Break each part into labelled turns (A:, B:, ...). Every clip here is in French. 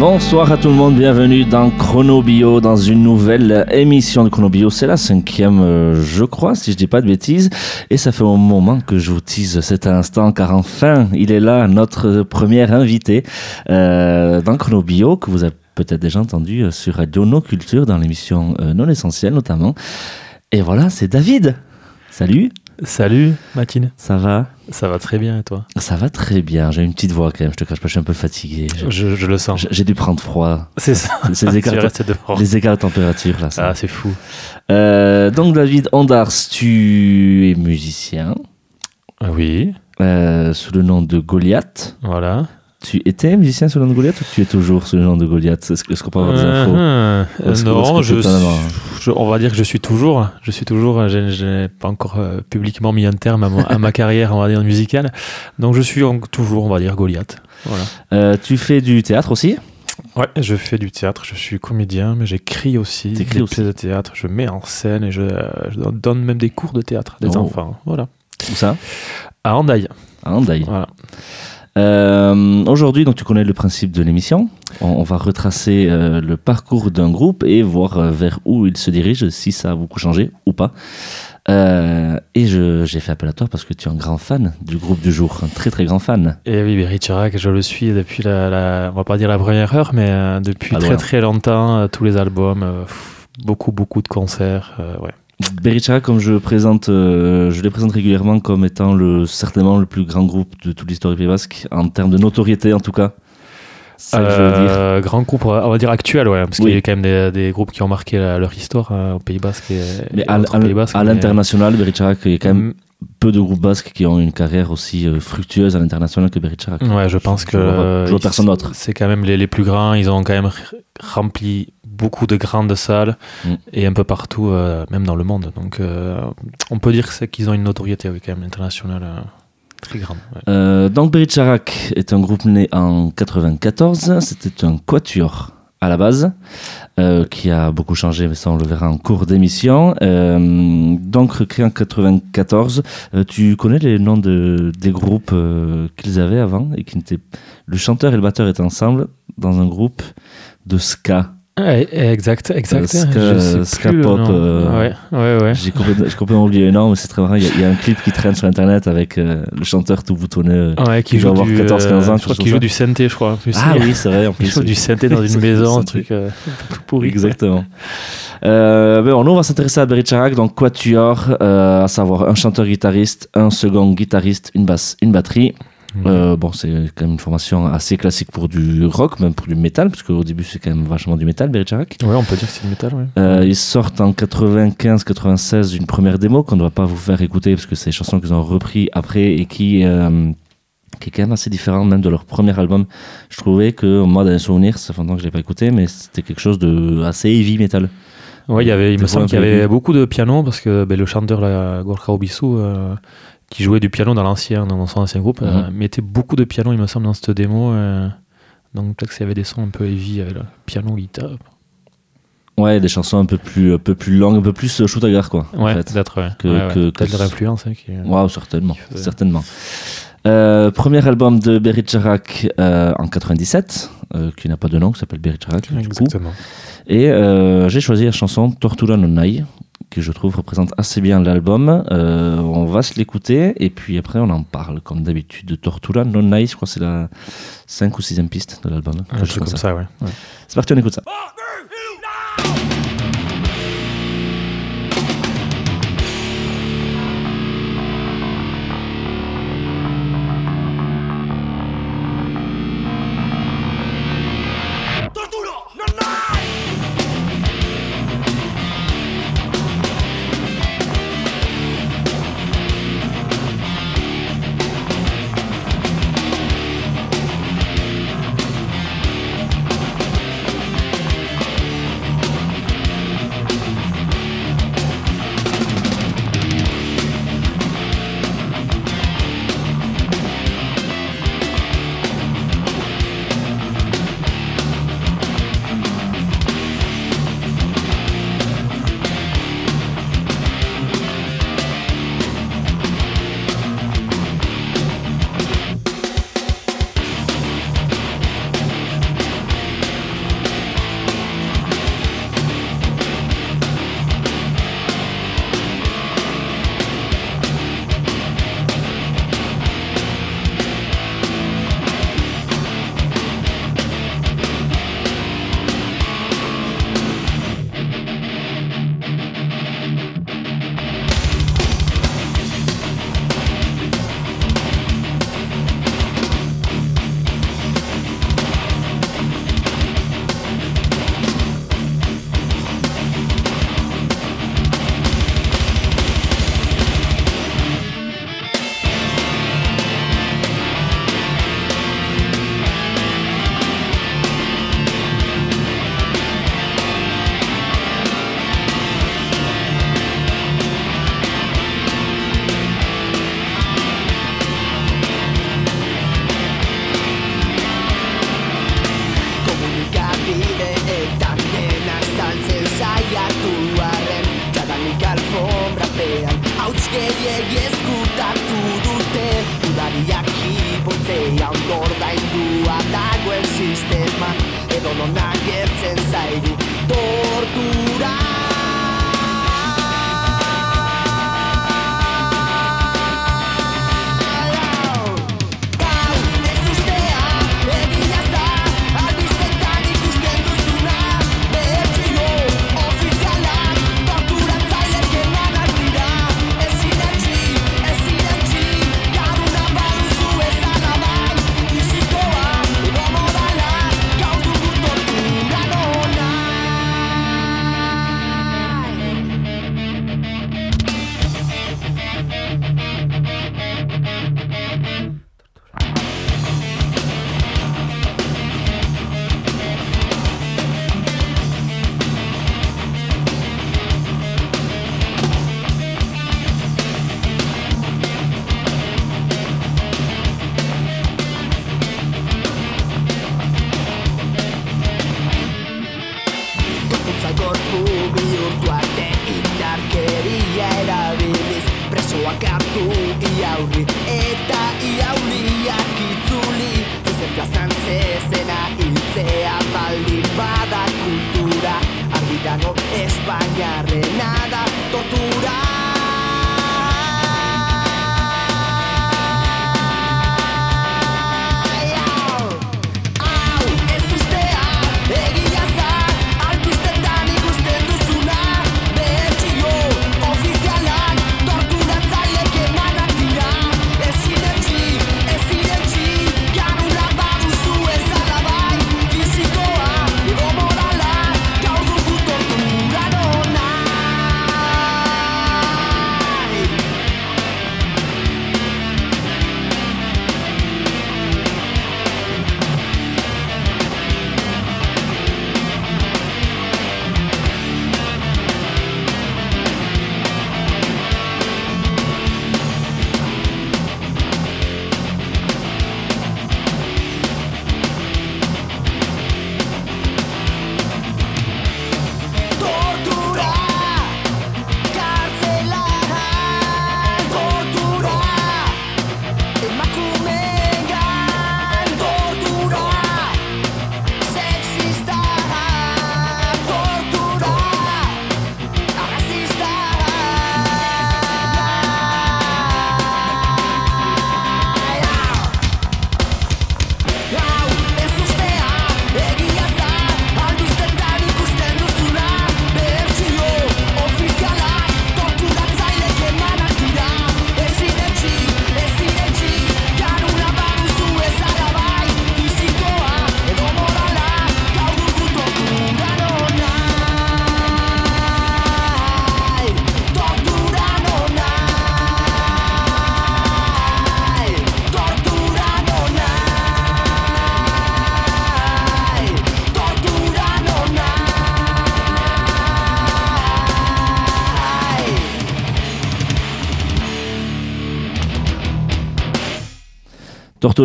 A: Bonsoir à tout le monde, bienvenue dans Chrono Bio, dans une nouvelle émission de Chrono Bio. C'est la cinquième, euh, je crois, si je dis pas de bêtises. Et ça fait un moment que je vous tease cet instant, car enfin, il est là, notre premier invité euh, dans Chrono Bio, que vous avez peut-être déjà entendu euh, sur Radio No Culture, dans l'émission euh, Non Essentielle notamment. Et voilà, c'est David. Salut,
B: Salut Matine,
A: ça va
B: ça va très bien et toi
A: Ça va très bien, j'ai une petite voix quand même, je te cache pas, je suis un peu fatigué. Je-
B: le sens.
A: J'ai dû prendre froid.
B: C'est ça.
A: C'est les écarts, les écarts de température là. ça.
B: Ah, c'est fou.
A: Euh, donc David Ondars, tu es musicien
B: Ah Oui,
A: euh, sous le nom de Goliath.
B: voilà.
A: Tu étais musicien sous le nom de Goliath ou tu es toujours sous le nom de Goliath? Est-ce est-ce qu'on peut avoir des infos?
B: Euh,
A: Est-ce que-
B: non, je, on va dire que je suis toujours, je suis toujours, je je n'ai pas encore euh, publiquement mis un terme à, mon- à ma carrière, on va dire, musicale. Donc je suis en- toujours, on va dire, Goliath. Voilà.
A: Euh, Tu fais du théâtre aussi?
B: Ouais, je fais du théâtre, je suis comédien, mais j'écris aussi
A: T'écris
B: des pièces de théâtre, je mets en scène et je, euh, je donne même des cours de théâtre à des
A: Oh.
B: enfants. Voilà.
A: Où ça?
B: À Hendaye.
A: À Hendaye.
B: Voilà.
A: Euh, Aujourd'hui, donc tu connais le principe de l'émission. On, on va retracer euh, le parcours d'un groupe et voir euh, vers où il se dirige, si ça a beaucoup changé ou pas. Et j'ai fait appel à toi parce que tu es un grand fan du groupe du jour, un très très grand fan.
B: Et oui, Chirac, je le suis depuis la, la- on va pas dire la première heure, mais depuis
A: Pas
B: très très longtemps, tous les albums, pff, beaucoup beaucoup de concerts, ouais.
A: Berichara, comme je présente, euh, je les présente régulièrement comme étant le, certainement le plus grand groupe de toute l'histoire du Pays Basque, en termes de notoriété en tout cas. Ça que je veux dire.
B: Euh, grand groupe, on va dire actuel, ouais, parce
A: Oui.
B: qu'il y a quand même des, des groupes qui ont marqué la- leur histoire euh, au Pays Basque et,
A: Mais
B: et
A: à,
B: autres
A: à-
B: Pays Basque,
A: à
B: mais-
A: l'international, Berichara, il y a quand même
B: Mm,
A: peu de groupes basques qui ont une carrière aussi fructueuse à l'international que Berichara.
B: Ouais, je pense que
A: je vois- je vois
B: ils-
A: personne d'autre.
B: C'est quand même les, les plus grands. Ils ont quand même rempli beaucoup de grandes salles
A: Mm.
B: et un peu partout, euh, même dans le monde. Donc, euh, on peut dire qu'ils ont une notoriété oui, quand même internationale euh, très grande. ouais.
A: Donc Bericharak est un groupe né en 94. C'était un quatuor à la base euh, qui a beaucoup changé, mais ça on le verra en cours d'émission. Euh, donc créé en 94. Euh, tu connais les noms de, des groupes qu'ils avaient avant et qui n'étaient le chanteur et le batteur étaient ensemble dans un groupe de ska.
B: Exact, exact.
A: Euh, euh,
B: Ouais, ouais, ouais.
A: J'ai complètement, complètement oublié noms, mais c'est très marrant. Il y, a- il y a un clip qui traîne sur internet avec euh, le chanteur tout boutonneux.
B: Ouais, qui joue
A: doit avoir
B: du,
A: 14-15 ans,
B: euh, je crois qu'il joue du synthé, je crois. plus.
A: Ah oui, c'est vrai. En
B: Il joue du synthé dans une maison, un truc euh, tout pourri.
A: Exactement. Euh, ben, nous, on va s'intéresser à Bericharak, donc Quatuor, euh, à savoir un chanteur-guitariste, un second guitariste, une basse, une batterie. Euh, bon, c'est quand même une formation assez classique pour du rock, même pour du métal, parce qu'au début, c'est quand même vachement du métal, Bericharak.
B: Ouais, on peut dire que c'est du métal, ouais.
A: Euh, ils sortent en 95-96 une première démo qu'on ne va pas vous faire écouter parce que c'est des chansons qu'ils ont repris après et qui, euh, qui est quand même assez différente même de leur premier album. Je trouvais que moi dans les souvenirs, ça fait longtemps que je l'ai pas écouté, mais c'était quelque chose de assez heavy metal.
B: Ouais, il y avait, il
A: Des
B: me semble qu'il y avait beaucoup de piano parce que ben, le chanteur là, Gorka Obissou, euh, qui jouait du piano dans l'ancien, dans son ancien groupe, euh,
A: Mhm.
B: mettait beaucoup de piano, il me semble, dans cette démo. euh, donc peut-être qu'il y avait des sons un peu heavy avec le piano, guitare.
A: Ouais, des chansons un peu plus, un peu plus longues, un peu plus euh, shoot à gare quoi. en
B: Ouais,
A: fait.
B: peut-être, ouais.
A: Que-
B: Ouais, ouais.
A: que-
B: Peut-être
A: que-
B: leur influence. hein, qui-
A: Waouh, certainement,
B: qui faisait-
A: certainement. Euh, premier album de Bericharak euh, en 97, euh, qui n'a pas de nom, qui s'appelle Bericharak du coup.
B: Exactement.
A: Et euh, j'ai choisi la chanson Tortura no Nai, que je trouve représente assez bien l'album. Euh, on va se l'écouter et puis après on en parle, comme d'habitude, de Tortura no Nai. Je crois que c'est la 5 ou 6 piste de l'album.
B: Un truc comme ça, ouais. ouais.
A: C'est parti, on écoute ça.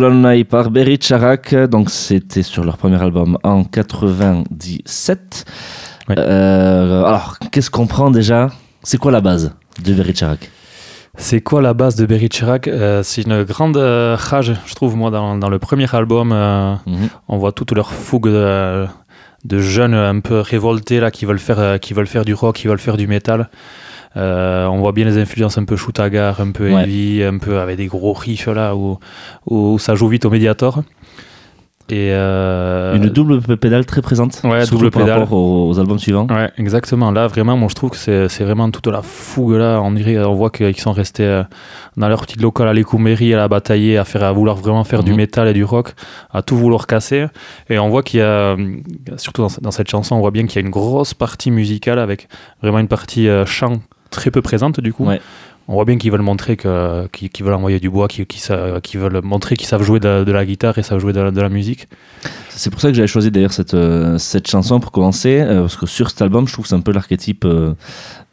A: Nonai par Berry Charak, donc c'était sur leur premier album en 97.
B: Ouais.
A: Euh, alors, qu'est-ce qu'on prend déjà? C'est quoi la base de Berry Charak
B: C'est quoi la base de Berry Chirac Euh, C'est une grande euh, rage, je trouve, moi, dans, dans le premier album. euh,
A: Mhm.
B: on voit toute leur fougue de, de jeunes un peu révoltés là, qui, veulent faire, qui veulent faire du rock, qui veulent faire du métal. Euh, on voit bien les influences un peu shoot à gare, un peu
A: Ouais.
B: heavy, un peu avec des gros riffs là où, où ça joue vite au Mediator. Et euh,
A: Une double pédale très présente,
B: Ouais, double
A: par
B: pédale.
A: rapport aux, aux albums suivants.
B: Ouais, exactement. Là, vraiment, moi, je trouve que c'est vraiment toute la fougue là. On dirait, on voit qu'ils sont restés euh, dans leur petite locale à l'Écouméry, à la batailler, à faire, à vouloir vraiment faire du
A: Mhm.
B: métal et du rock, à tout vouloir casser. Et on voit qu'il y a, surtout dans, dans cette chanson, on voit bien qu'il y a une grosse partie musicale avec vraiment une partie euh, chant très peu présente du coup.
A: Ouais.
B: On voit bien qu'ils veulent montrer que, qu'ils, qu'ils veulent envoyer du bois, qu'ils, qu'ils veulent montrer qu'ils savent jouer de, de la guitare et savent jouer de, la- de la musique.
A: C'est pour ça que j'avais choisi d'ailleurs cette, euh, cette chanson pour commencer, euh, parce que sur cet album, je trouve que c'est un peu l'archétype euh,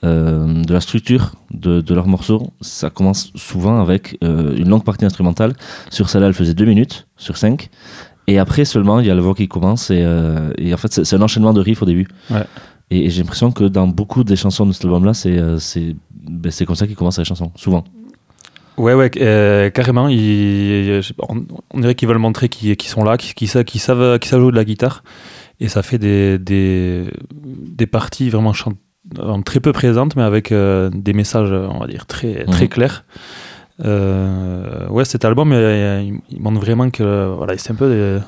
A: de la structure de, de leurs morceaux. Ça commence souvent avec une longue partie instrumentale. Sur celle-là, elle faisait deux minutes sur cinq. Et après seulement, il y a le voix qui commence et, et en fait, c'est, c'est un enchaînement de riffs au début.
B: Ouais.
A: Et, et j'ai l'impression que dans beaucoup des chansons de cet album-là, c'est euh, ben, comme ça qu'ils commencent les chansons, souvent.
B: Ouais, ouais, euh, carrément. ils- pas, on, on dirait qu'ils veulent montrer qu'ils sont là, qu'ils savent, qu'ils savent, savent jouer de la guitare. Et ça fait des, des, des parties vraiment euh, très peu présentes, mais avec euh, des messages, on va dire, très, très
A: Mhm.
B: clairs. Euh, ouais, cet album, euh, il, il montre vraiment que voilà, c'est un peu des-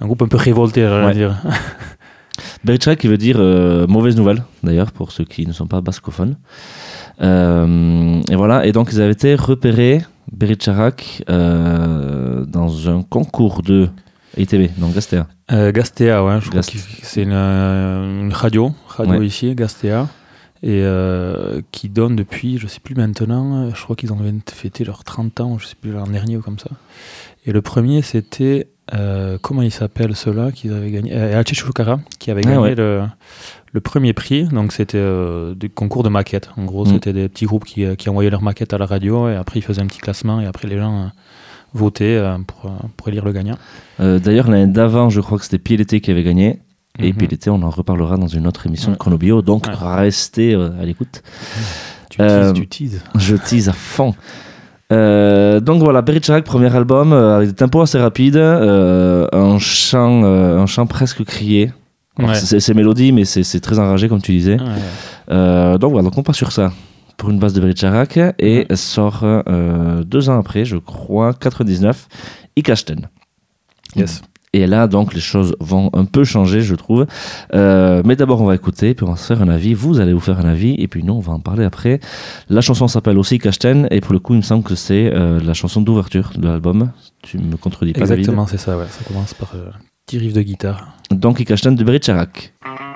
B: un groupe un peu révolté, j'allais
A: Ouais.
B: dire.
A: Beritchak qui veut dire euh, mauvaise nouvelle, d'ailleurs, pour ceux qui ne sont pas bascophones. Euh, et voilà, et donc ils avaient été repérés, Beritcharak, euh, dans un concours de ITB, donc Gastea.
B: Euh, Gastea, ouais, je crois que c'est une, une radio, radio
A: Ouais.
B: ici, Gastea, et euh, qui donne depuis, je sais plus maintenant, je crois qu'ils ont fêté leurs 30 ans, je sais plus l'an dernier ou comme ça. Et le premier, c'était, euh, comment il s'appelle ceux-là qu'ils avaient gagné? Euh, qui avait
A: Ah
B: gagné
A: ouais.
B: le, le premier prix, donc c'était euh, des concours de maquettes. En gros,
A: Mm.
B: c'était des petits groupes qui, euh, qui envoyaient leurs maquettes à la radio, et après ils faisaient un petit classement, et après les gens euh, votaient pour, pour élire le gagnant.
A: D'ailleurs, l'année d'avant, je crois que c'était Pileté qui avait gagné. Et
B: Mhm.
A: Pileté, on en reparlera dans une autre émission de Chronobio, donc
B: Ouais.
A: restez à l'écoute.
B: Tu teases, tu teases.
A: Je tease à fond. Euh, donc voilà, Beritcharak, premier album, euh, avec des tempos assez rapides, euh, un, chant, euh, un chant presque crié.
B: Ouais.
A: C'est mélodie, mais c'est très enragé, comme tu disais.
B: Ouais.
A: Donc voilà, donc on part sur ça pour une base de Beritcharak et sort deux ans après, je crois, 99, Ikasten.
B: Yes.
A: Et là, donc, les choses vont un peu changer, je trouve. Euh, mais d'abord, on va écouter, puis on va se faire un avis. Vous allez vous faire un avis, et puis nous, on va en parler après. La chanson s'appelle aussi Cachten, et pour le coup, il me semble que c'est euh, la chanson d'ouverture de l'album. Tu me contredis pas,
B: Exactement, c'est ça, ouais. Ça commence par euh, petit riff de guitare.
A: Donc, Cachten de Beritcharak.
C: Gaur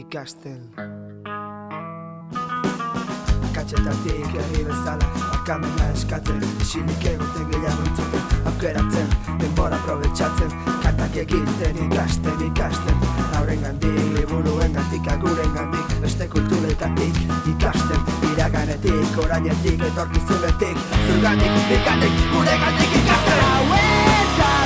C: ikasten. Katxetatik herri bezala Bakamena eskatzen. Isilik egoten gehiago entzuten Aukeratzen, denbora aprobetxatzen. Kantak egiten ikasten, ikasten. Hauren gandik, liburuen gandik Aguren gandik, beste kulturetatik Ikasten, iraganetik Orainetik, etorkizunetik Zurgatik, ikatik, gure gandik ikasten. Hau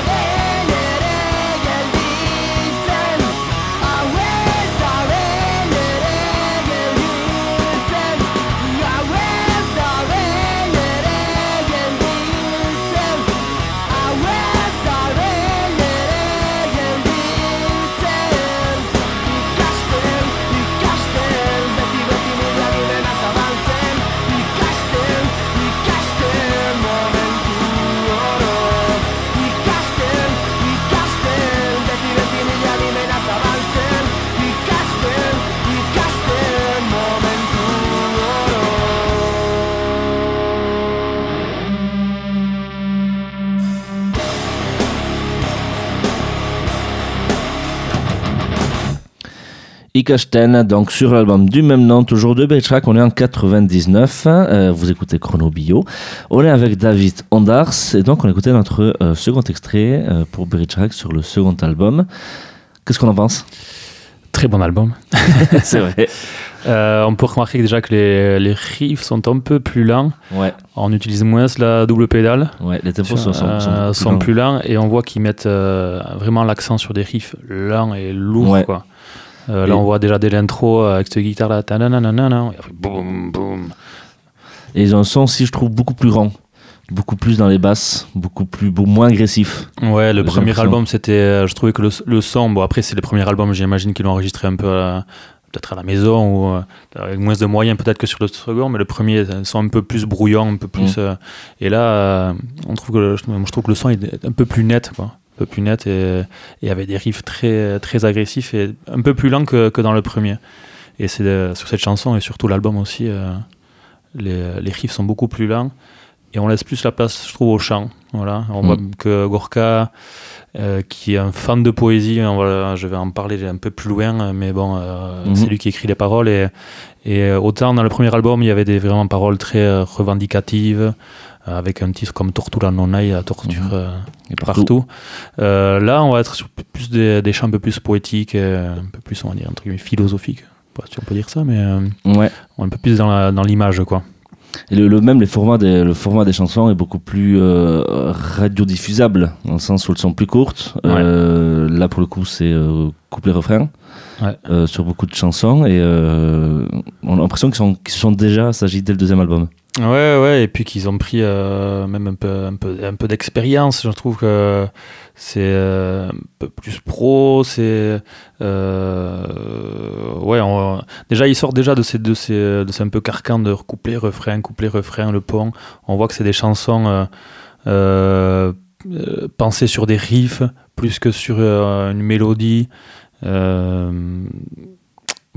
C: Ikasten,
A: donc sur l'album du même nom, toujours de Bertrack, on est en 99, euh, vous écoutez Chrono Bio, on est avec David Ondars, et donc on écoutait notre euh, second extrait euh, pour Bertrack sur le second album. Qu'est-ce qu'on en pense?
B: Très bon album.
A: C'est vrai.
B: On peut remarquer déjà que les, les riffs sont un peu plus lents.
A: Ouais,
B: On utilise moins la double pédale.
A: ouais, les tempos sont, sont, sont
B: sont
A: longs.
B: plus lents et on voit qu'ils mettent vraiment l'accent sur des riffs lents et lourds.
A: Ouais.
B: Quoi. Euh, là, on voit déjà dès l'intro euh, avec cette guitare là. ta-na-na-na-na, et après, boum, boum.
A: Et ils ont un son aussi, je trouve, beaucoup plus grand, beaucoup plus dans les basses, beaucoup plus, beaucoup moins agressif.
B: Ouais, le premier album, c'était. euh, Je trouvais que le, le son, bon, après, c'est le premier album, j'imagine qu'ils l'ont enregistré un peu euh, peut-être à la maison ou avec moins de moyens peut-être que sur le second, mais le premier, un son un peu plus brouillant, un peu plus.
A: Mm.
B: euh, et là, euh, on trouve que le, je trouve que le son est un peu plus net, quoi. Un peu plus net et, et avec des riffs très, très agressifs et un peu plus lents que, que dans le premier. Et c'est euh, sur cette chanson et surtout l'album aussi, euh, les, les riffs sont beaucoup plus lents et on laisse plus la place, je trouve, au chant. Voilà, on
A: Mm.
B: voit que Gorka, euh, qui est un fan de poésie, voilà, je vais en parler un peu plus loin, mais bon, euh,
A: Mhm.
B: c'est lui qui écrit les paroles et, et autant dans le premier album, il y avait des vraiment paroles très euh, revendicatives. Avec un titre comme Tortura non hay, la torture
A: Mhm.
B: euh,
A: Et
B: partout. Euh, là, on va être sur plus des, des chants un peu plus poétiques, euh, un peu plus, on va dire, entre guillemets, philosophiques. Je sais pas si on peut dire ça, mais
A: Ouais.
B: un peu plus dans l'image, quoi.
A: Et le, le même les formats des, le format des chansons est beaucoup plus euh, radiodiffusable, dans le sens où elles sont plus courtes. Euh, là, pour le coup, c'est euh, couplet-refrain
B: Ouais.
A: sur beaucoup de chansons. Et on a l'impression qu'ils sont, sont déjà s'agit dès le deuxième album.
B: Ouais, ouais, et puis qu'ils ont pris euh, même un peu, un peu, un peu d'expérience. Je trouve que c'est euh, un peu plus pro. C'est euh, ouais, déjà ils sortent déjà de ces, de ces, de ces un peu carcans de couplet, refrain, couplet, refrain, le pont. On voit que c'est des chansons pensées sur des riffs plus que sur une mélodie.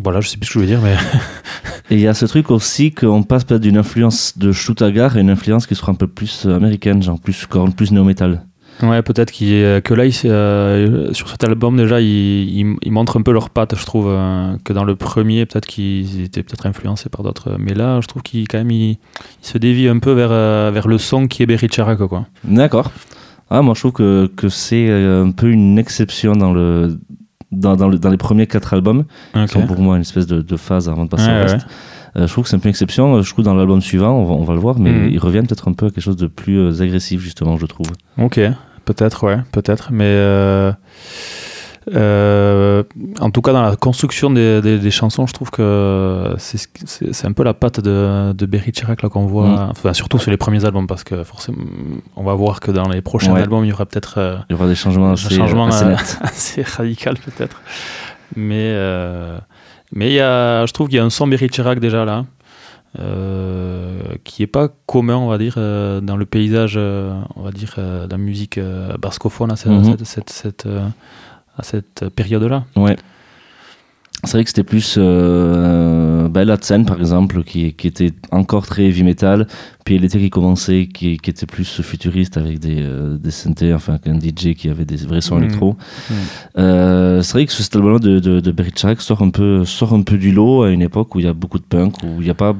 B: Voilà, je sais plus ce que je veux dire, mais
A: Et il y a ce truc aussi qu'on passe peut-être d'une influence de Shutagar à une influence qui sera un peu plus euh, américaine, genre plus corne, plus néo-metal.
B: Ouais, peut-être que là, il euh, sur cet album, déjà, ils, montrent un peu leurs pattes, je trouve. euh, que dans le premier, peut-être qu'ils étaient peut-être influencés par d'autres. Mais là, je trouve qu'ils quand même, ils, se dévient un peu vers, euh, vers le son qui est Berry Charak, quoi.
A: D'accord. Ah, moi, je trouve que, que c'est un peu une exception dans, le, dans, dans, le- dans les premiers quatre albums. Qui sont pour moi une espèce de, de phase avant de passer au
B: ouais.
A: reste. Euh, je trouve que c'est un peu une exception. Euh, Je trouve dans l'album suivant, on va, on va le voir, mais
B: Mhm.
A: ils reviennent peut-être un peu à quelque chose de plus euh, agressif, justement, je trouve.
B: Ok, peut-être, ouais, peut-être. Mais euh, en tout cas, dans la construction des, des, des chansons, je trouve que c'est un peu la patte de, de Berry Chirac qu'on voit,
A: Mm.
B: enfin, surtout sur les premiers albums, parce que forcément, on va voir que dans les prochains
A: Ouais.
B: albums, il y aura peut-être euh,
A: Il y aura des changements assez,
B: changement,
A: assez
B: euh, assez radical peut-être. Mais euh, mais il y a, je trouve qu'il y a un son Berry Chirac déjà là. euh, qui est pas commun on va dire euh, dans le paysage euh, on va dire de la musique bascophone à cette,
A: Mhm.
B: cette, cette- cette, euh, à cette période là
A: Ouais. C'est vrai que c'était plus euh, bah, la scène par exemple qui, qui était encore très heavy metal puis l'été qui commençait qui, qui était plus futuriste avec des, euh, des synthés enfin un DJ qui avait des vrais sons
B: Mhm.
A: électro
B: Mhm.
A: Euh, c'est vrai que cet album de, de, de sort un, peu, sort un peu du lot à une époque où il y a beaucoup de punk où il y a pas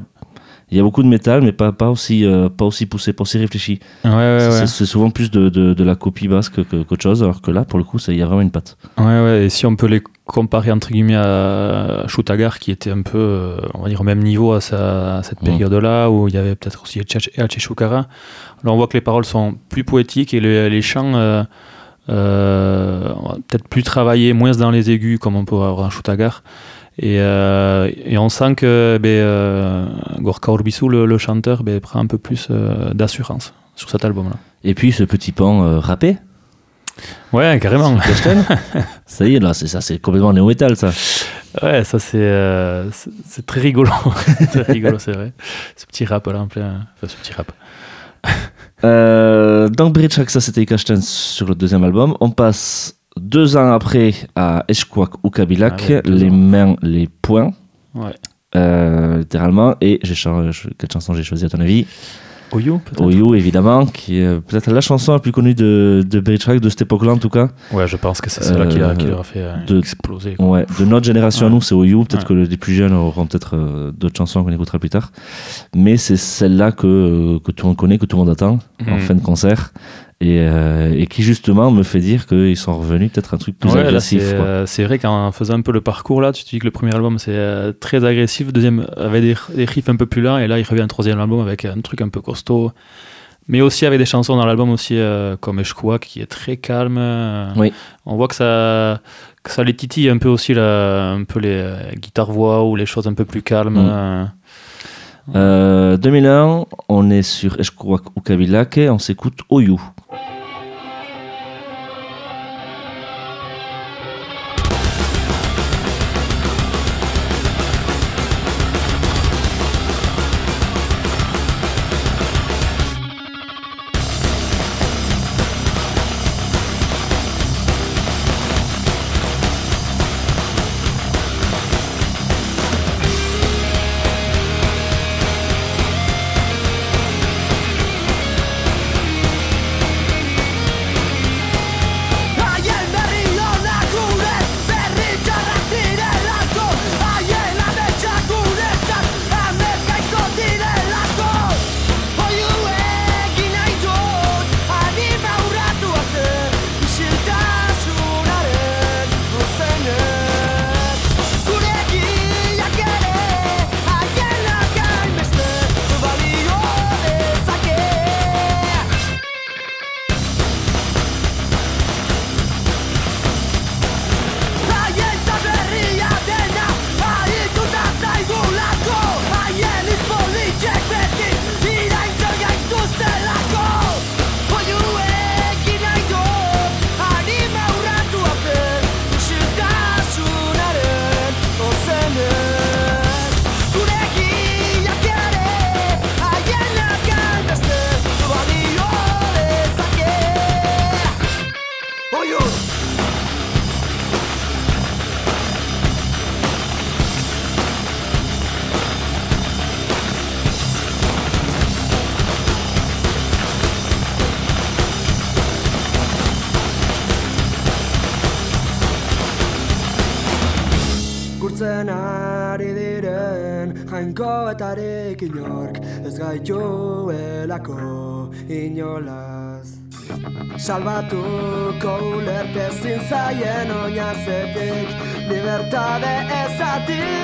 A: il y a beaucoup de métal mais pas, pas, aussi, euh, pas aussi poussé pas aussi réfléchi
B: ouais ouais
A: c'est
B: ouais.
A: c'est souvent plus de, de, de la copie basque que- qu'autre chose alors que là pour le coup il y a vraiment une patte
B: ouais ouais et si on peut les comparer entre guillemets à Shutagar qui était un peu euh, on va dire au même niveau à, sa- à cette
A: Mhm.
B: période là où il y avait peut-être aussi Shukara là on voit que les paroles sont plus poétiques et les, les chants euh, euh, peut-être plus travaillés moins dans les aigus comme on peut avoir dans Shutagar et, euh, et on sent que ben, euh, Gorka Orbisou le, le chanteur ben, prend un peu plus euh, d'assurance sur cet album là
A: et puis ce petit pan euh, rappé
B: ouais carrément
A: ça y est là c'est ça c'est complètement néo-metal ça
B: Ouais, ça c'est très rigolo. c'est rigolo, c'est vrai. Ce petit rap là en plein. Enfin, ce petit rap.
A: Euh, donc Bridge ça c'était Ikachten sur le deuxième album. On passe deux ans après à Eshkwak ou Kabilak,
B: Ah ouais,
A: les mains, les poings,
B: Ouais.
A: euh, littéralement. Et j'ai quelle chanson j'ai choisi à ton avis?
B: Oyu, peut-être
A: Oyu évidemment, qui est euh, peut-être la chanson la plus connue de, de Berry Track de cette époque-là en tout cas.
B: Ouais, je pense que c'est celle-là qui,
A: Euh,
B: qui leur a fait euh,
A: de-
B: exploser. quoi.
A: Ouais, de notre génération à nous, c'est Oyu. Peut-être
B: Ouais.
A: que les plus jeunes auront peut-être euh, d'autres chansons qu'on écoutera plus tard. Mais c'est celle-là que, que tout le monde connaît, que tout le monde attend en
B: Mhm.
A: fin de concert. Et, euh, et qui justement me fait dire qu'ils sont revenus peut-être un truc plus
B: Ouais,
A: agressif.
B: c'est euh, c'est vrai qu'en faisant un peu le parcours là, tu te dis que le premier album c'est euh, très agressif, le deuxième avait des, des riffs un peu plus lents, et là il revient un troisième album avec un truc un peu costaud, mais aussi avec des chansons dans l'album aussi euh, comme Eshkouak qui est très calme.
A: Oui.
B: On voit que ça, que ça les titille un peu aussi là, un peu les guitares voix ou les choses un peu plus calmes.
A: Mm.
B: euh.
A: Euh, 2001, on est sur Eshkouak ou Kabilak et on s'écoute Oyu.
C: Salbatuko ulertezin zaien oinazetik Libertade ezatik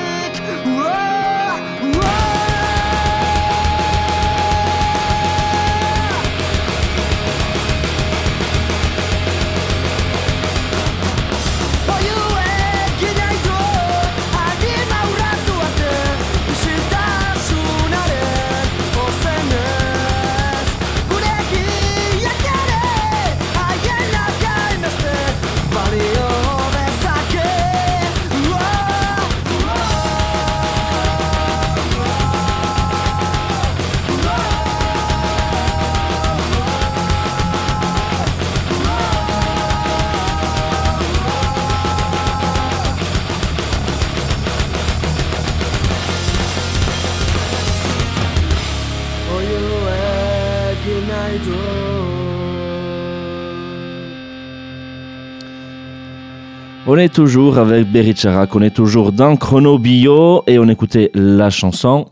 A: On est toujours avec Berry Charak, on est toujours dans Chrono Bio et on écoutait la chanson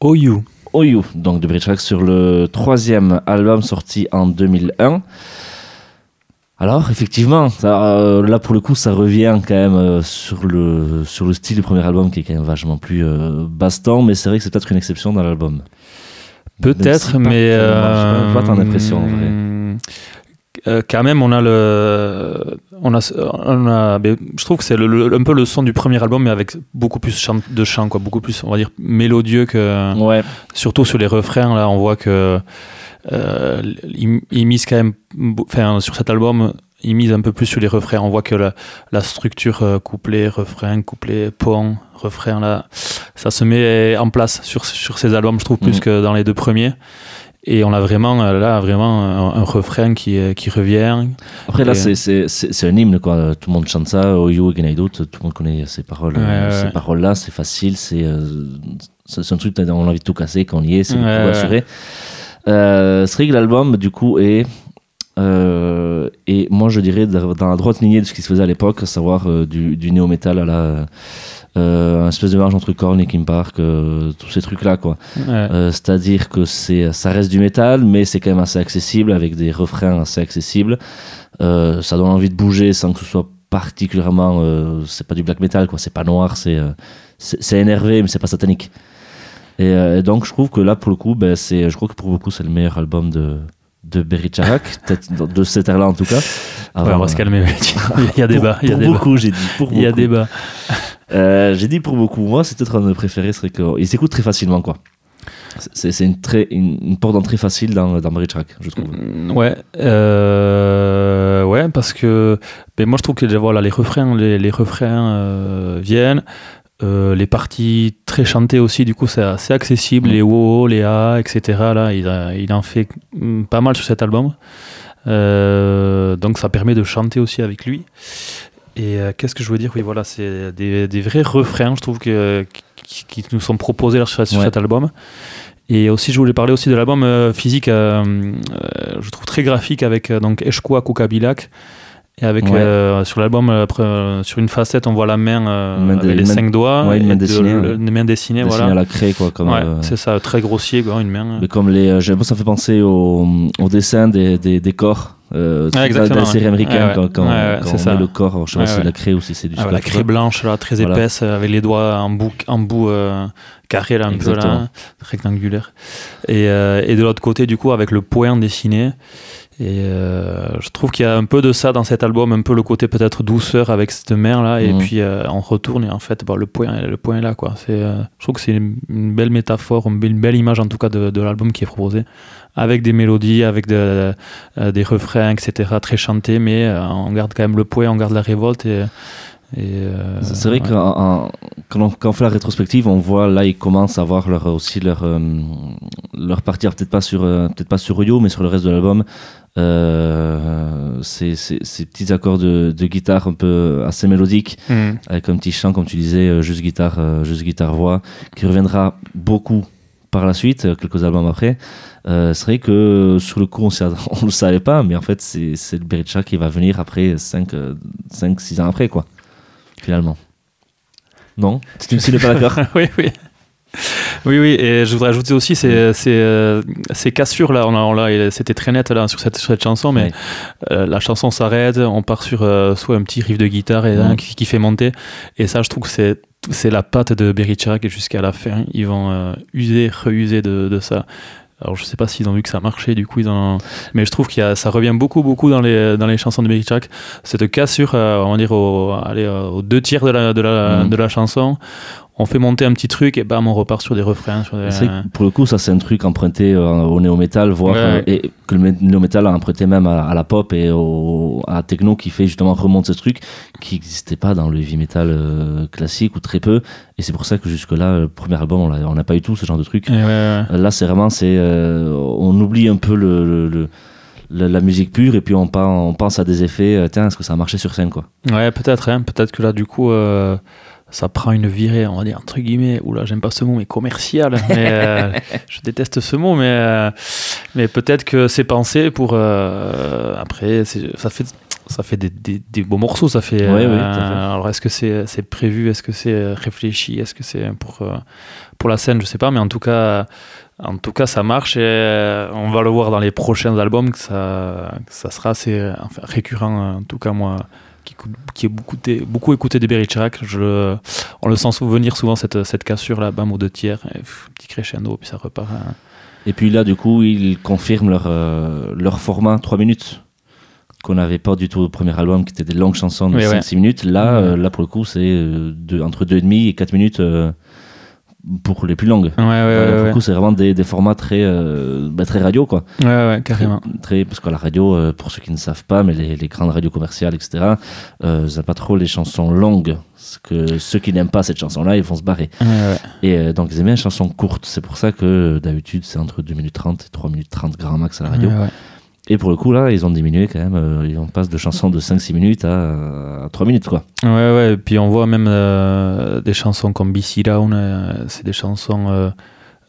B: Oyu.
A: Oyu, donc de Berry Charak sur le troisième album sorti en 2001. Alors, effectivement, ça, euh, là pour le coup, ça revient quand même euh, sur, le, sur le style du premier album qui est quand même vachement plus euh, baston, mais c'est vrai que c'est peut-être une exception dans l'album.
B: Peut-être,
A: si
B: mais.
A: pas, pas ton impression, en vrai.
B: euh, quand même, on a le. On a, on a, je trouve que c'est un peu le son du premier album, mais avec beaucoup plus de chant, quoi, beaucoup plus, on va dire, mélodieux que.
A: Ouais,
B: Surtout sur les refrains, là, on voit que. Euh, ils, ils misent quand même. Enfin, sur cet album, ils misent un peu plus sur les refrains. On voit que la, la structure euh, couplet, refrain, couplet, pont, refrain, là, ça se met en place sur, sur ces albums, je trouve, plus
A: Mhm.
B: que dans les deux premiers. Et on a vraiment, euh, là, vraiment un, un refrain qui, euh, qui revient.
A: Après, là,
B: Et-
A: c'est- un hymne, quoi. Tout le monde chante ça, Oyo et Genaidot, tout le monde connaît ces paroles.
B: Ouais,
A: euh, ces
B: ouais.
A: paroles-là, c'est facile, c'est un truc, on a envie de tout casser quand on y est, c'est
B: ouais.
A: assuré. Euh, que l'album, du coup, est. euh, et moi, je dirais dans la droite lignée de ce qui se faisait à l'époque, à savoir euh, du, du néo-metal à la. Euh, un espèce de mélange entre Korn et Kim Park, tous ces trucs-là, quoi.
B: Ouais.
A: C'est-à-dire que c'est, ça reste du métal, mais c'est quand même assez accessible, avec des refrains assez accessibles. Ça donne envie de bouger sans que ce soit particulièrement. c'est pas du black metal, quoi. C'est pas noir, c'est, c'est, énervé, mais c'est pas satanique. Et, et donc, je trouve que là, pour le coup, ben, c'est, je crois que pour beaucoup, c'est le meilleur album de, de Berry Charak, peut-être de- cette ère-là en tout cas.
B: Ouais, on va se
A: euh,
B: calmer. il y a
A: pour-
B: débat.
A: Pour
B: débat.
A: beaucoup, j'ai dit. Pour
B: Il y a
A: beaucoup.
B: débat.
A: Euh, j'ai dit pour beaucoup. Moi, c'est peut-être un de mes préférés. C'est qu'il s'écoute très facilement, quoi. C'est une, très, une, une porte d'entrée facile dans, dans Berry Charak, je trouve.
B: Mm, Ouais, euh, ouais, parce que ben moi je trouve que déjà voilà les refrains, les, les refrains euh, viennent, euh, les parties très chantées aussi, du coup c'est assez accessible, les wo, les a, etc. Là, il, a- il en fait mm, pas mal sur cet album, Euh, donc ça permet de chanter aussi avec lui. Et euh, qu'est-ce que je veux dire? Oui, voilà, c'est des, des vrais refrains, je trouve que qui, qui nous sont proposés là, sur, sur
A: Ouais.
B: cet album. Et aussi, je voulais parler aussi de l'album physique, je trouve très graphique avec donc Eshkwa Kukabilak. Et avec
A: Ouais.
B: euh, sur l'album, euh, euh, sur une facette, on voit la main, euh,
A: main
B: avec
A: de-
B: les
A: une main-
B: cinq doigts.
A: ouais, une main
B: de-
A: dessinée,
B: le-
A: ouais.
B: Une main dessinée,
A: Dessiné
B: voilà.
A: à la craie, quoi. Comme, euh,
B: c'est ça, très grossier, quoi, une main.
A: mais comme les. euh, j'aime pas, ça fait penser au, au dessin des, des, des corps. Euh,
B: Ouais,
A: dans- dans
B: exactement,
A: la série américaine, quand, quand, quand on
B: ça.
A: met le corps, je sais pas si c'est la craie ou si c'est du
B: Ah, la craie blanche, là, très
A: Voilà.
B: épaisse, avec les doigts en bout, en bout carré, là, un peu,
A: Exactement.
B: là, rectangulaire. Et, et de l'autre côté, du coup, avec le poing dessiné. Et euh, je trouve qu'il y a un peu de ça dans cet album, un peu le côté peut-être douceur avec cette mer là, et
A: Mhm.
B: puis euh, on retourne et en fait bah, le point, le point est là quoi. C'est, euh, je trouve que c'est une, une belle métaphore, une belle, image en tout cas de, de l'album qui est proposé, avec des mélodies, avec de- des refrains, etc. très chantés, mais on garde quand même le point, on garde la révolte et, euh,
A: C'est vrai
B: ouais.
A: que quand on, fait la rétrospective, on voit là ils commencent à voir leur, aussi leur, leur partie, alors peut-être pas sur peut-être pas sur Rio, mais sur le reste de l'album. Euh, ces, ces, ces petits accords de, de guitare un peu assez mélodiques,
B: Mhm.
A: avec un petit chant comme tu disais, euh, juste guitare, euh, juste guitare voix, qui reviendra beaucoup par la suite, quelques albums après. Euh, c'est vrai que sur le coup on ne le savait pas, mais en fait c'est le Beritcha qui va venir après 5-6 ans après quoi, finalement. Non? Tu tu n'es pas d'accord?
B: Oui, oui. Oui, oui, et je voudrais ajouter aussi ces, ces, euh, ces cassures là, on on c'était très net là sur cette, sur cette chanson, mais euh, la chanson s'arrête, on part sur euh, soit un petit riff de guitare et, hein,
A: Mm.
B: qui, qui fait monter, et ça je trouve que c'est c'est la patte de Berry Charak et jusqu'à la fin, ils vont euh, user, reuser de, de ça. Alors je sais pas s'ils ont vu que ça marchait, du coup ils en... mais je trouve a, ça revient beaucoup beaucoup dans les dans les chansons de Berry Charak. Cette cassure, euh, on va dire au, allez, aux deux tiers de la de la,
A: Mm.
B: de la chanson, on fait monter un petit truc et bam on repart sur des refrains. Sur des...
A: Pour le coup, ça c'est un truc emprunté euh, au néo-metal, voire
B: Ouais,
A: euh, et que le néo-metal a emprunté même à, à la pop et au, à la techno qui fait justement remonter ce truc qui n'existait pas dans le heavy metal euh, classique ou très peu. Et c'est pour ça que jusque-là, le premier album, on n'a pas eu tout ce genre de truc.
B: Et ouais, ouais.
A: Là, c'est vraiment, c'est, euh, on oublie un peu le, le- le- la, la musique pure et puis on, pense à des effets. euh, Tiens, est-ce que ça a marché sur scène quoi?
B: Ouais, peut-être, hein, peut-être que là, du coup, euh, ça prend une virée, on va dire, entre guillemets, oula, j'aime pas ce mot, mais commercial. Mais, euh, je déteste ce mot, mais, euh, mais peut-être que c'est pensé pour. euh, après, ça fait. Ça fait des, des, des beaux morceaux, ça fait.
A: Ouais,
B: alors, est-ce que c'est c'est prévu Est-ce que c'est réfléchi Est-ce que c'est pour, pour la scène Je sais pas, mais en tout cas, en tout cas ça marche et on va le voir dans les prochains albums que ça, que ça sera assez enfin, récurrent. En tout cas, moi, qui, qui est beaucoup, beaucoup écouté de Berry Chirac, je, on le sent souvenir souvent cette, cette cassure là, bam, aux deux tiers, et, pff, petit crescendo, puis ça repart. hein.
A: Et puis là, du coup, ils confirment leur, euh, leur format 3 minutes qu'on n'avait pas du tout au premier album, qui étaient des longues chansons de
B: Oui,
A: 5-6 minutes. Là,
B: Ouais.
A: euh, là, pour le coup, c'est euh, entre 2,5 et 4 minutes euh, pour les plus longues.
B: Ouais, ouais,
A: Euh,
B: ouais,
A: le coup, c'est vraiment des, des formats très, euh, bah, très radio, quoi.
B: ouais, ouais, carrément.
A: Très, parce que la radio, euh, pour ceux qui ne savent pas, mais les, les grandes radios commerciales, etc., euh, ils n'aiment pas trop les chansons longues. Parce que ceux qui n'aiment pas cette chanson-là, ils vont se barrer. Et euh, donc, ils aiment bien les chansons courtes. C'est pour ça que euh, d'habitude, c'est entre 2 minutes 30 et 3 minutes 30 grand max à la radio. Et pour le coup, là, ils ont diminué quand même. euh, ils- on passe de chansons de 5-6 minutes à, à 3 minutes, quoi.
B: Ouais, ouais, et puis on voit même euh, des chansons comme BC Down, euh, c'est des chansons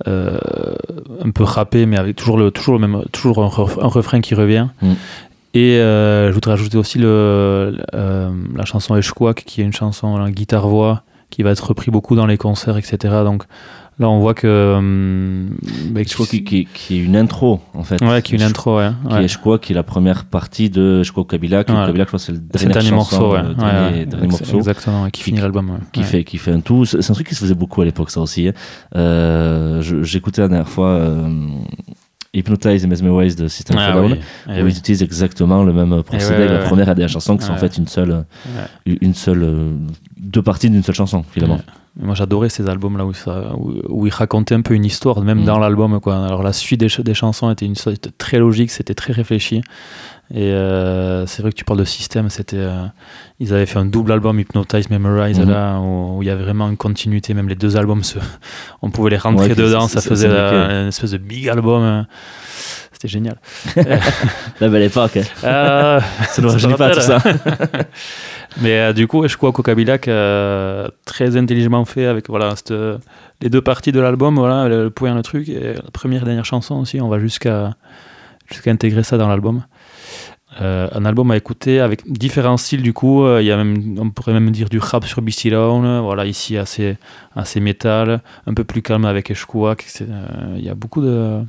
B: euh, un peu rappé, mais avec toujours, le, toujours, le même, toujours un, ref- un refrain qui revient.
A: Mm.
B: Et je voudrais rajouter aussi le, la chanson Eshquak, qui est une chanson en guitare-voix, qui va être repris beaucoup dans les concerts, etc. Donc là, on voit que. hum, bah,
A: Je crois qu'il qui, qui est une intro, en fait.
B: Ouais, qui est une
A: Je-
B: intro, ouais.
A: Qui
B: ouais.
A: est, je crois, qui est la première partie de, je crois, Kabila. Qui,
B: Voilà.
A: Kabila, je crois, c'est le dernier,
B: le dernier
A: chanson,
B: morceau, ouais.
A: le
B: Ouais,
A: dernier,
B: ouais.
A: dernier morceau.
B: Exactement, ouais, qui, finit l'album. ouais.
A: qui
B: Ouais.
A: fait qui fait un tout c'est un truc qui se faisait beaucoup à l'époque ça aussi hein. Euh, j'écoutais la dernière fois euh, Hypnotize et Mesmerize de System
B: Ah
A: of Down
B: oui. Eh
A: où
B: oui.
A: ils utilisent exactement le même procédé
B: ouais,
A: avec la
B: ouais,
A: première et la dernière chanson qui sont en
B: Ouais.
A: fait une seule une seule euh, deux parties d'une seule chanson finalement
B: Ouais. Moi j'adorais ces albums là où, ça, où, où ils racontaient un peu une histoire, même
A: Mm.
B: dans l'album. quoi. Alors la suite des, ch- des chansons était une très logique, c'était très réfléchi. Et euh, c'est vrai que tu parles de système, c'était, euh, ils avaient fait un double album Hypnotize Memorize
A: Mhm.
B: là où, où il y avait vraiment une continuité, même les deux albums, se, on pouvait les rentrer
A: Ouais,
B: dedans, ça faisait euh, une espèce de big album. euh, C'était génial.
A: la belle époque hein.
B: Euh,
A: ça ne rajeunit pas tout ça
B: Mais euh, du coup, je crois Kabilak, euh, très intelligemment fait avec voilà, les deux parties de l'album, voilà, le, le point, le truc, et la première et dernière chanson aussi, on va jusqu'à jusqu'à intégrer ça dans l'album. Euh, un album à écouter avec différents styles du coup, euh, il y a même, on pourrait même dire du rap sur Beastie Down, voilà ici assez, assez métal, un peu plus calme avec euh, il y a beaucoup de...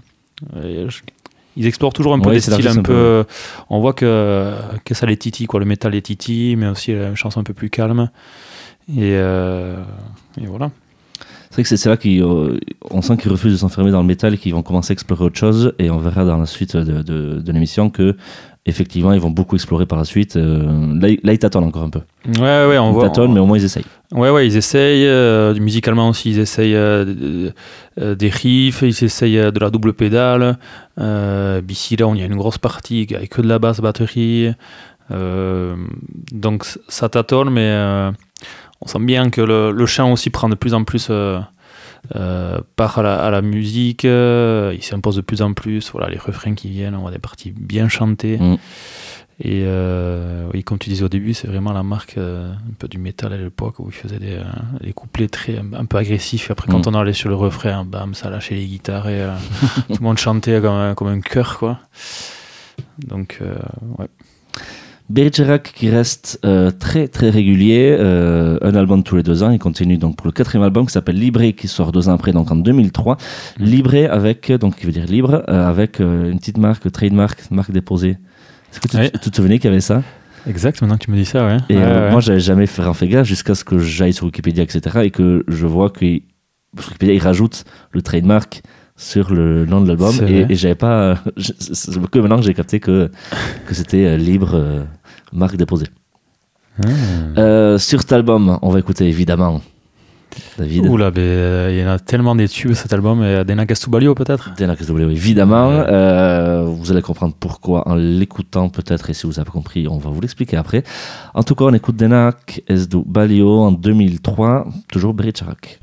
B: euh, ils explorent toujours un peu des styles un peu, on voit que, que ça les titille, quoi. Le métal les titille, mais aussi la chanson un peu plus calme. Et, euh, et voilà.
A: c'est vrai que c'est là qu'on sent qu'ils refusent de s'enfermer dans le métal et qu'ils vont commencer à explorer autre chose et on verra dans la suite de, de, de l'émission que effectivement ils vont beaucoup explorer par la suite Euh, là, ils- là ils tâtonnent encore un peu
B: Ouais, ouais, on
A: ils
B: voit.
A: tâtonnent mais au moins ils essayent
B: Ouais, ouais, ils essayent. euh, musicalement aussi, ils essayent euh, euh, des riffs, ils essayent euh, de la double pédale. Euh, Ici, là, on y a une grosse partie avec que de la basse batterie. Euh, donc, ça tâtonne, mais euh, on sent bien que le, chant aussi prend de plus en plus euh, euh, part à la, musique. euh, il s'impose de plus en plus. Voilà, les refrains qui viennent, on voit des parties bien chantées.
A: Mm.
B: Et euh, oui, comme tu disais au début, c'est vraiment la marque euh, un peu du métal à l'époque où il faisait des, euh, couplets très, un peu agressifs. Et après, quand
A: Mm.
B: on allait sur le refrain, bam, ça lâchait les guitares et tout le monde chantait comme un, comme un chœur, quoi. Donc, ouais.
A: Bergerac qui reste euh, très très régulier, euh, un album tous les deux ans. Il continue donc pour le quatrième album qui s'appelle Libre qui sort deux ans après, donc en 2003. Libre avec, donc qui veut dire libre, euh, avec une petite marque, trademark, marque déposée. Est-ce que tu, te souvenais qu'il y avait ça?
B: Exact, maintenant que tu me dis ça, ouais.
A: Et
B: Ouais,
A: euh,
B: ouais.
A: moi, j'avais jamais fait, fait gaffe jusqu'à ce que j'aille sur Wikipédia, etc. Et que je vois que Wikipédia, il rajoute le trademark sur le nom de l'album. Et, et j'avais pas. je- C'est c'est que maintenant que j'ai capté que, que c'était euh, libre, euh, marque déposée.
B: Ah.
A: Euh, sur cet album, on va écouter évidemment David.
B: Oula, euh, il y en a tellement des tubes cet album. Et Dena Castubalio, peut-être?
A: Dana KSW, évidemment. Euh, vous allez comprendre pourquoi en l'écoutant peut-être, et si vous n'avez pas compris, on va vous l'expliquer après. En tout cas, on écoute Denak Esdu Balio en 2003, toujours Bericharak.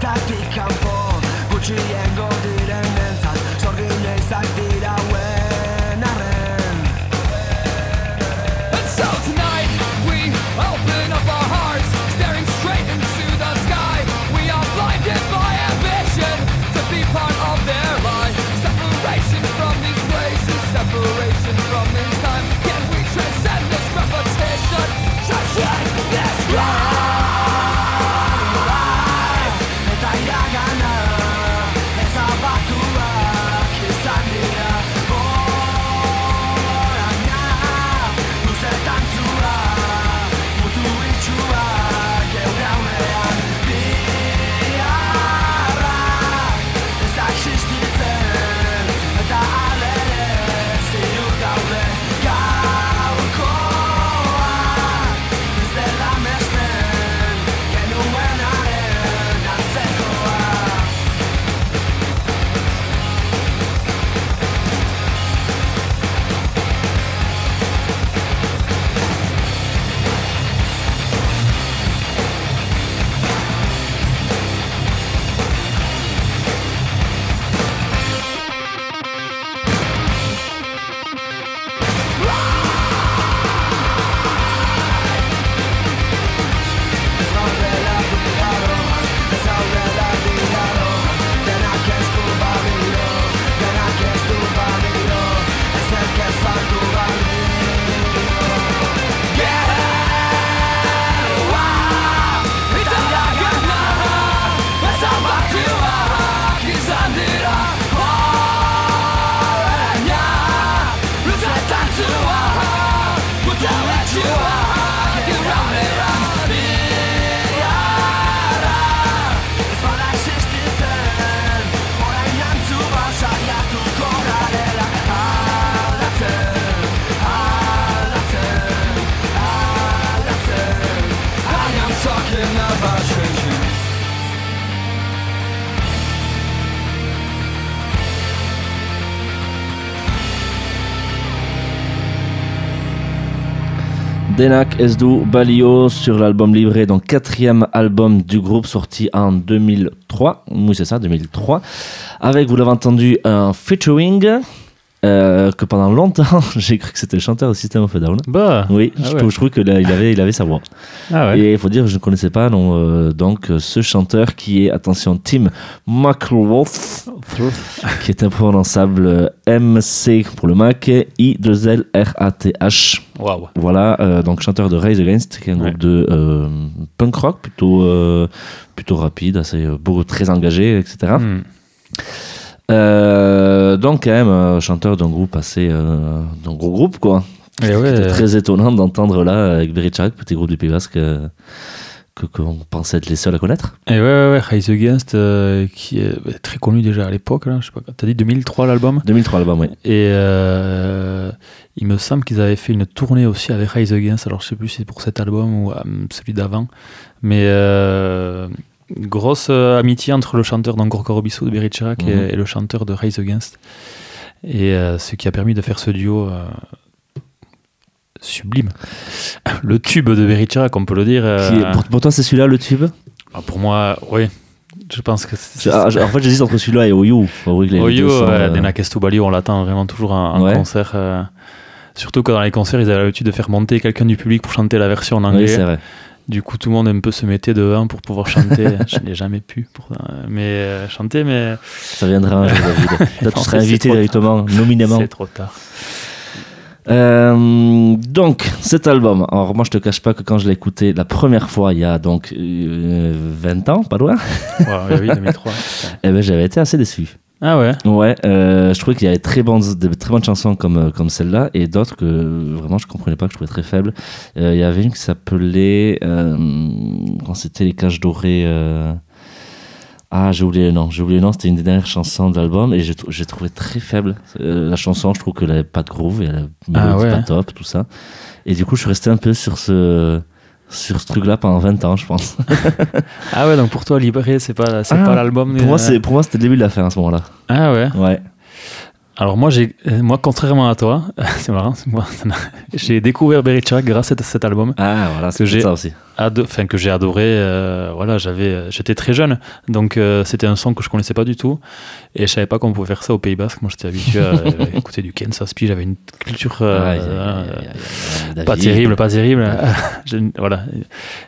C: 他踢 campo，不吹 iego Denak
A: Esdu Balio sur l'album livré, donc quatrième album du groupe sorti en 2003. Oui, c'est ça, 2003. Avec, vous l'avez entendu, un featuring euh, que pendant longtemps, j'ai cru que c'était le chanteur de System of a Down.
B: Bah,
A: Oui,
B: Ah
A: je,
B: ouais.
A: trouve, je trouve que là, il avait, il avait sa voix.
B: ah ouais.
A: Et il faut dire que je ne connaissais pas non, euh, donc euh, ce chanteur qui est, attention, Tim McLaughlin, qui est imprononçable MC pour le Mac, I-2-L-R-A-T-H.
B: Waouh.
A: Voilà, euh, donc chanteur de Rise Against, qui est un
B: Ouais.
A: groupe de punk rock plutôt, plutôt rapide, assez, beaucoup, très engagé, etc.
B: Hmm.
A: Euh, donc, quand même, euh, chanteur d'un groupe assez. euh, d'un gros groupe, quoi.
B: Et
A: C'était
B: ouais,
A: très étonnant d'entendre là, avec Bericak, petit groupe du Pays Basque, euh, que qu'on pensait être les seuls à connaître.
B: Et ouais, ouais, ouais, Rise Against, euh, qui est bah, très connu déjà à l'époque, là, je sais pas, t'as dit 2003 l'album?
A: 2003, l'album, oui.
B: Et euh, il me semble qu'ils avaient fait une tournée aussi avec Rise Against, alors je sais plus si c'est pour cet album ou euh, celui d'avant, mais euh, grosse euh, amitié entre le chanteur d'Encore Robisso de Berry Chirac
A: Mhm.
B: et, et le chanteur de Rise Against. Et euh, ce qui a permis de faire ce duo euh, sublime. Le tube de Berry Chirac, on peut le dire.
A: est- pour, pour toi, c'est celui-là le tube?
B: Ah, pour moi, oui. Je pense que c'est.
A: Ah, je- En fait, j'hésite entre celui-là et euh,
B: Dena Castobalio, on l'attend vraiment toujours en, en
A: Ouais.
B: concert. euh, surtout que dans les concerts, ils avaient l'habitude de faire monter quelqu'un du public pour chanter la version en anglais.
A: Oui, c'est vrai.
B: Du coup, tout le monde un peu se mettait devant pour pouvoir chanter. Je n'ai jamais pu pour, mais euh, chanter, mais
A: Ça viendra David. Là, tu seras invité directement, nominément.
B: c'est trop tard.
A: Euh, donc, cet album, alors moi je te cache pas que quand je l'ai écouté la première fois, il y a donc euh, 20 ans, pas loin,
B: Ouais, oui, 2003.
A: eh ben, j'avais été assez déçu.
B: Ah ouais
A: Ouais, euh, je trouvais qu'il y avait très bonnes, de très bonnes chansons comme, euh, comme celle-là et d'autres que euh, vraiment je comprenais pas, que je trouvais très faibles. Euh, Il y avait une qui s'appelait. Euh, quand c'était Les Cages Dorées. euh, Ah, j'ai oublié le nom. J'ai oublié le nom, c'était une des dernières chansons de l'album et j'ai trou- j'ai trouvé très faible. Euh, la chanson, je trouve qu'elle avait pas de groove et elle
B: Ah
A: mélodie
B: ouais.
A: pas top, tout ça. Et du coup, je suis resté un peu sur ce, sur ce truc-là pendant 20 ans, je pense.
B: Ah ouais, donc pour toi, Libré, c'est pas, c'est
A: Ah,
B: pas l'album.
A: pour, moi,
B: euh,
A: c'est, pour moi, c'était le début de la fin à ce moment-là.
B: Ah ouais
A: Ouais.
B: Alors moi, j'ai, euh, moi, contrairement à toi, c'est marrant, moi, j'ai découvert Berichak grâce à cet album.
A: Ah, voilà, c'est
B: Que j'ai-
A: peut-être ça aussi.
B: ado- que j'ai adoré euh, voilà j'avais j'étais très jeune. Donc euh, c'était un son que je connaissais pas du tout. Et je savais pas qu'on pouvait faire ça au Pays Basque. Moi j'étais habitué à euh, écouter du Kansas puis j'avais une culture euh, euh, pas terrible pas terrible. Voilà.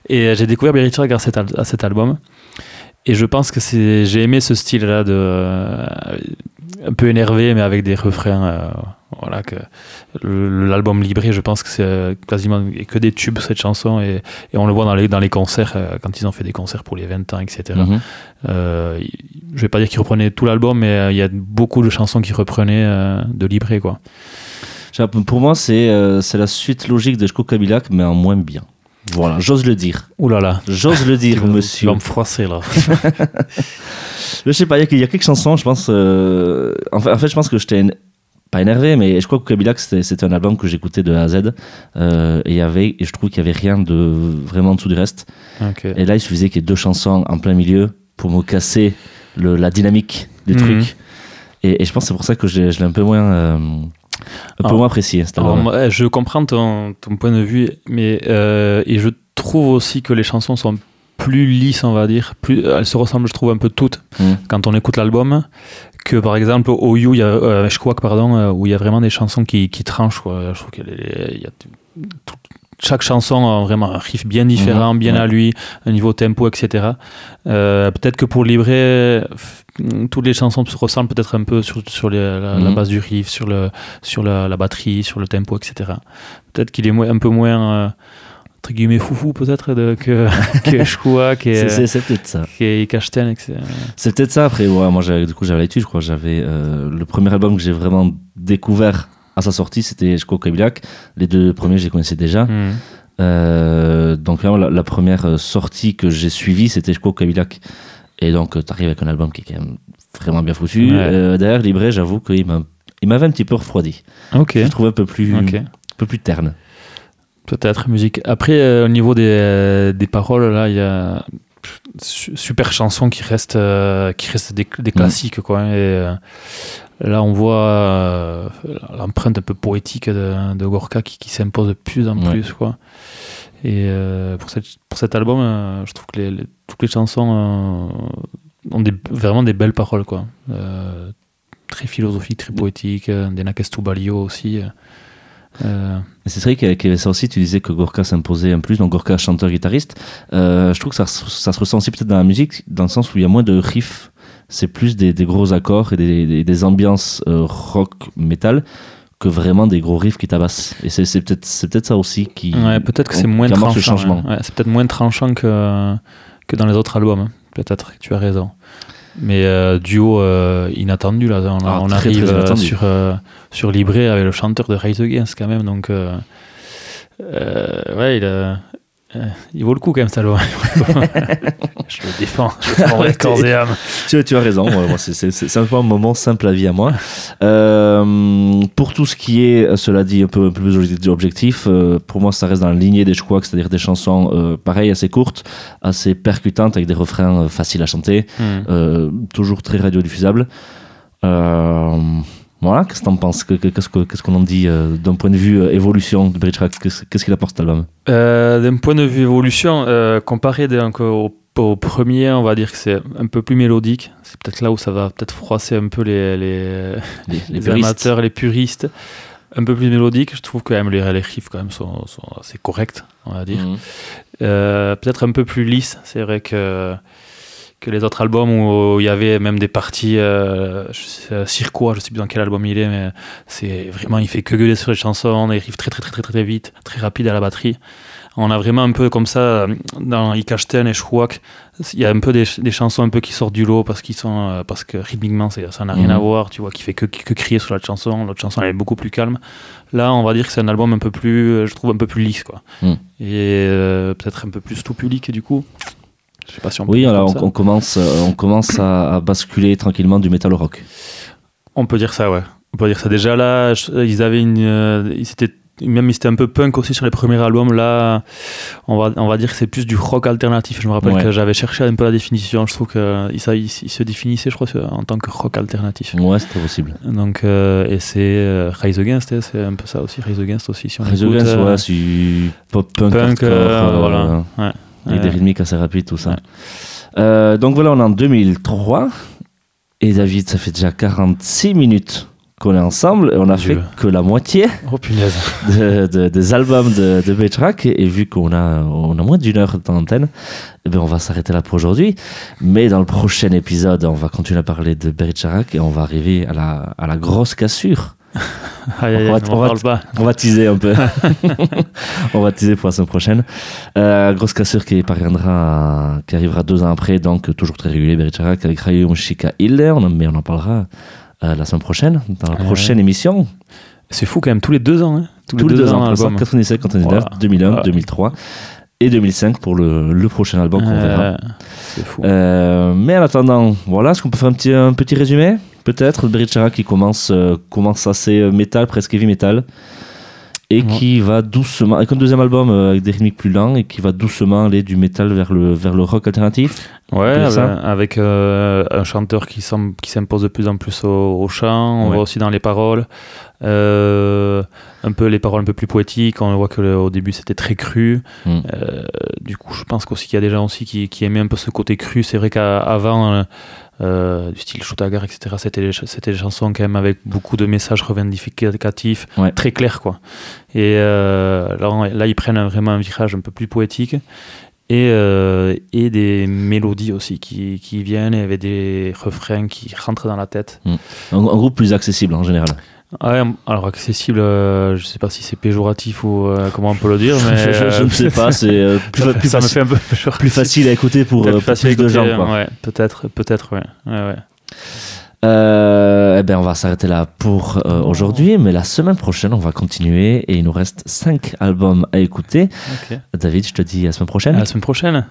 B: Et euh, j'ai découvert Berichak grâce à cet album et je pense que c'est j'ai aimé ce style là de euh, un peu énervé mais avec des refrains euh, voilà que l'album Libré je pense que c'est euh, quasiment que des tubes cette chanson et, et on le voit dans les, dans les concerts quand ils ont fait des concerts pour les 20 ans etc
A: Mhm.
B: Euh, je vais pas dire qu'ils reprenaient tout l'album mais il y a beaucoup de chansons qui reprenaient de Libré quoi
A: Pour moi, c'est c'est la suite logique de Jko Kabilak, mais en moins bien. Voilà, j'ose le dire.
B: Ouh là là
A: J'ose le dire, monsieur.
B: vas me froisser là
A: Je sais pas, il y a- il y, a quelques chansons, je pense. euh, en, fait, en fait, je pense que j'étais éne- pas énervé, mais je crois que Kabilak, c'était un album que j'écoutais de A à Z. euh, et, il y avait, et je trouve qu'il y avait rien de vraiment en dessous du reste. Et là, il suffisait qu'il y ait deux chansons en plein milieu pour me casser le, la dynamique du
B: Mhm.
A: truc. Et, et je pense que c'est pour ça que je l'ai je un peu moins, euh, peu moins cet
B: Alors, moi, je comprends ton, ton point de vue, mais euh, et je trouve aussi que les chansons sont plus lisses, on va dire. Plus, elles se ressemblent, je trouve, un peu toutes
A: Mm.
B: quand on écoute l'album. Que par exemple, au You, il y a, euh, je crois que pardon, euh, où il y a vraiment des chansons qui, qui tranchent. Quoi. Je trouve qu'il y a tout- chaque chanson a vraiment un riff bien différent,
A: Mhm,
B: bien
A: ouais.
B: à lui, un niveau tempo, etc. Euh, peut-être que pour livrer, f- toutes les chansons se ressemblent peut-être un peu sur, sur les- la, la
A: Mhm.
B: base du riff, sur, le, sur la, la batterie, sur le tempo, etc. Peut-être qu'il est un peu moins, euh, entre guillemets, foufou peut-être que, que Shkua, qui est,
A: C'est c'est peut-être ça.
B: qui est Kachten, etc.
A: C'est peut-être ça. Après, ouais, moi, j'avais- du coup, j'avais l'étude. Je crois j'avais euh, le premier album que j'ai vraiment découvert à sa sortie, c'était crois Kabilak. Les deux premiers, je les connaissais déjà.
B: Mhm.
A: Euh, donc, vraiment, la, la première euh, sortie que j'ai suivie, c'était crois Kabilak. Et donc, tu arrives avec un album qui est quand même vraiment bien foutu.
B: Ouais.
A: Euh, Derrière, Libré, j'avoue qu'il m'a- il m'avait un petit peu refroidi. Je le trouve un peu plus, un peu plus terne.
B: Peut-être musique. Après, euh, au niveau des, euh, des paroles, là, il y a su- super chansons qui restent, euh, qui restent des, des classiques, quoi. Et euh, là, on voit euh, l'empreinte un peu poétique de, de Gorka qui, qui s'impose de plus en
A: Ouais.
B: plus, quoi. Et euh, pour, cette, pour cet album, euh, je trouve que les, les- toutes les chansons ont des, vraiment des belles paroles, quoi. Très philosophiques, très poétiques. euh, Des Balio aussi. euh,
A: C'est vrai avait ça aussi, tu disais que Gorka s'imposait un plus, donc Gorka chanteur-guitariste. Euh, je trouve que ça, se- ça se ressent aussi peut-être dans la musique, dans le sens où il y a moins de riffs, c'est plus des, des gros accords et des, des- des ambiances euh, rock, metal, que vraiment des gros riffs qui tabassent. Et c'est peut-être c'est peut-être ça aussi qui,
B: Ouais, peut-être que c'est moins tranchant.
A: le changement.
B: ouais. Ouais, c'est peut-être moins tranchant que, que dans les autres albums. hein. Peut-être que tu as raison. Mais euh, duo euh, inattendu, là. On,
A: Ah,
B: on
A: très,
B: arrive
A: très
B: sur, sur Libré avec le chanteur de Rise Against, quand même. Donc, ouais, il, a- euh, il vaut le coup, quand même, album. je le défends. Je le corps et âme.
A: Tu, tu as raison, c'est- c'est simplement un moment simple à vie à moi. Euh, pour tout ce qui est, euh, cela dit, un peu, un peu plus obje- objectif, euh, pour moi ça reste dans la lignée des Squawks, c'est-à-dire des chansons pareilles, assez courtes, assez percutantes, avec des refrains faciles à chanter,
B: Hmm.
A: toujours très radiodiffusables. Euh, voilà, qu'est-ce que t'en penses Que- que- Qu'est-ce que- qu'est-ce qu'on en dit euh, d'un point de vue euh, évolution de Bridge Rack Qu'est-ce qu'il apporte cet album?
B: Euh, D'un point de vue évolution, euh, comparé donc, au, au premier, on va dire que c'est un peu plus mélodique. C'est peut-être là où ça va peut-être froisser un peu les, les,
A: Les,
B: amateurs, les puristes. Un peu plus mélodique, je trouve quand même les, riffs quand même sont, sont assez corrects, on va dire.
A: Mhm.
B: Peut-être un peu plus lisse. C'est vrai que, que les autres albums où il y avait même des parties, euh, je sais, euh, Cirquois, je sais plus dans quel album il est, mais c'est vraiment, il fait que gueuler sur les chansons, des riffs très très très très très vite, très rapide à la batterie. On a vraiment un peu comme ça euh, dans Ikachten et Shwak, il y a un peu des, des chansons un peu qui sortent du lot parce qu'ils sont euh, parce que rythmiquement ça n'a rien
A: Mhm.
B: à voir, tu vois, qui fait que, que crier sur la chanson, l'autre chanson elle est beaucoup plus calme. Là, on va dire que c'est un album un peu plus, euh, je trouve un peu plus lisse quoi.
A: Mhm.
B: Et euh, peut-être un peu plus tout public du coup. Je sais pas si on peut
A: Oui,
B: dire
A: alors
B: comme
A: on,
B: ça.
A: on commence, euh, on commence à, à basculer tranquillement du metal au rock.
B: On peut dire ça, ouais. On peut dire ça. Déjà là, je- ils avaient une, euh, ils étaient même si c'était un peu punk aussi sur les premiers albums, là, on va, on va dire que c'est plus du rock alternatif. Je me rappelle
A: Ouais.
B: que j'avais cherché un peu la définition. Je trouve qu'il ça, il, il se définissait, je crois, en tant que rock alternatif.
A: Ouais, c'était possible.
B: Donc, euh, et c'est euh, Rise Against, hein, c'est un peu ça aussi. Rise Against aussi, si on
A: Rise
B: écoute,
A: Against,
B: euh,
A: ouais, c'est pop punk,
B: punk,
A: hardcore,
B: euh,
A: euh,
B: voilà. Ouais.
A: Avec des rythmiques assez rapides, tout ça. Euh, donc voilà, on est en 2003. Et David, ça fait déjà 46 minutes qu'on est ensemble et on a
B: Dieu.
A: fait que la moitié
B: Oh
A: de- de- des albums de, de. Et, vu qu'on a, on a moins d'une heure d'antenne, eh ben on va s'arrêter là pour aujourd'hui. Mais dans le prochain épisode, on va continuer à parler de Beatrak et on va arriver à la, à la grosse cassure.
B: Aïe, aïe,
A: On va- on
B: on
A: va-
B: parle pas.
A: On va teaser un peu. on va teaser pour la semaine prochaine. Euh, grosse cassure qui parviendra, qui arrivera deux ans après, donc toujours très régulier, Bericharak avec Rayum Shika Hiller, on en- mais on en parlera euh, la semaine prochaine, dans la prochaine émission.
B: C'est fou quand même, tous les deux ans. Hein.
A: Tous les deux ans,
B: un album.
A: 97, 99,
B: Voilà.
A: 2001,
B: Voilà.
A: 2003 et 2005 pour le, le prochain album qu'on verra.
B: C'est fou.
A: Euh, mais en attendant, voilà, est-ce qu'on peut faire un petit, un petit résumé? Peut-être, Berichara qui commence, euh, commence assez euh, métal, presque heavy metal, et
B: Ouais.
A: qui va doucement, avec un deuxième album euh, avec des rythmiques plus lents, et qui va doucement aller du métal vers le, vers le rock alternatif.
B: Ouais, avec, avec, euh, un chanteur qui, semble- qui s'impose de plus en plus au, au chant. On
A: Ouais.
B: voit aussi dans les paroles. un peu les paroles un peu plus poétiques. On voit que le- au début c'était très cru.
A: Mm.
B: Euh, du coup, je pense qu'aussi qu'il y a des gens aussi qui, qui aimaient un peu ce côté cru. C'est vrai qu'avant, euh, du style Shotagar, etc., c'était c'était des chansons quand même avec beaucoup de messages revendicatifs,
A: Ouais.
B: très clairs quoi. Et euh, là, ils prennent vraiment un virage un peu plus poétique. Et, euh, et des mélodies aussi qui, qui viennent, et avec des refrains qui rentrent dans la tête.
A: Un, un groupe plus accessible en général.
B: Ouais, alors accessible, euh, je sais pas si c'est péjoratif ou euh, comment on peut le dire, mais
A: je, je- je
B: euh,
A: ne sais pas, c'est euh, plus,
B: ça,
A: fa- plus
B: ça me fait un peu
A: plus facile à écouter pour,
B: plus facile à
A: plus de gens.
B: Ouais, peut-être, peut-être, ouais.
A: eh ben, on va s'arrêter là pour aujourd'hui, mais la semaine prochaine, on va continuer et il nous reste 5 albums à écouter. David, je te dis à la semaine prochaine.
B: À la semaine prochaine.